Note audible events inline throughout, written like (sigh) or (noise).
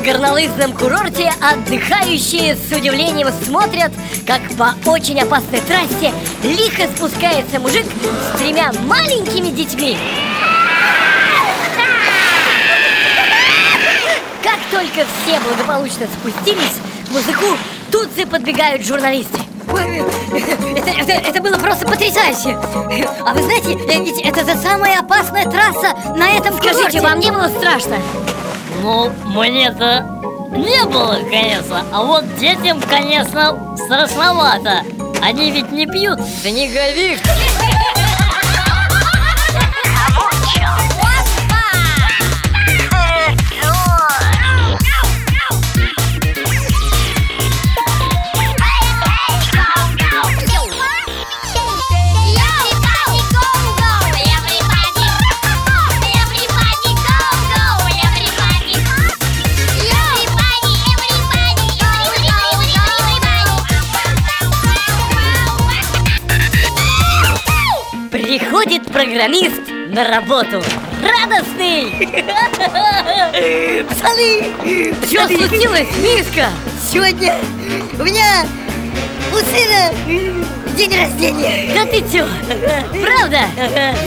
горнолыжном курорте отдыхающие с удивлением смотрят, как по очень опасной трассе лихо спускается мужик с тремя маленькими детьми. Как только все благополучно спустились, мужику тут же подбегают журналисты. Это, это, это было просто потрясающе! А вы знаете, ведь это за самая опасная трасса на этом Скажите, курорте. вам не было страшно? Ну, мне-то не было, конечно А вот детям, конечно, страшновато Они ведь не пьют Снеговик! Приходит программист на работу Радостный! (laughs) Пацаны! Что случилось, Мишка? Сегодня у меня у сына день рождения Да ты чё? Правда?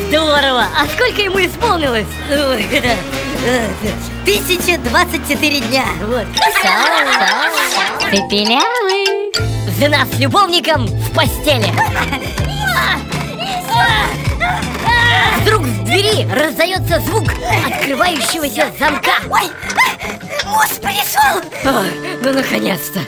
Здорово! А сколько ему исполнилось? Ой, э, 1024 дня Вот Ты пилявый Жена с любовником в постели (laughs) Вдруг в двери раздается звук открывающегося замка. Ой, мост пришел Ой, Ну, наконец-то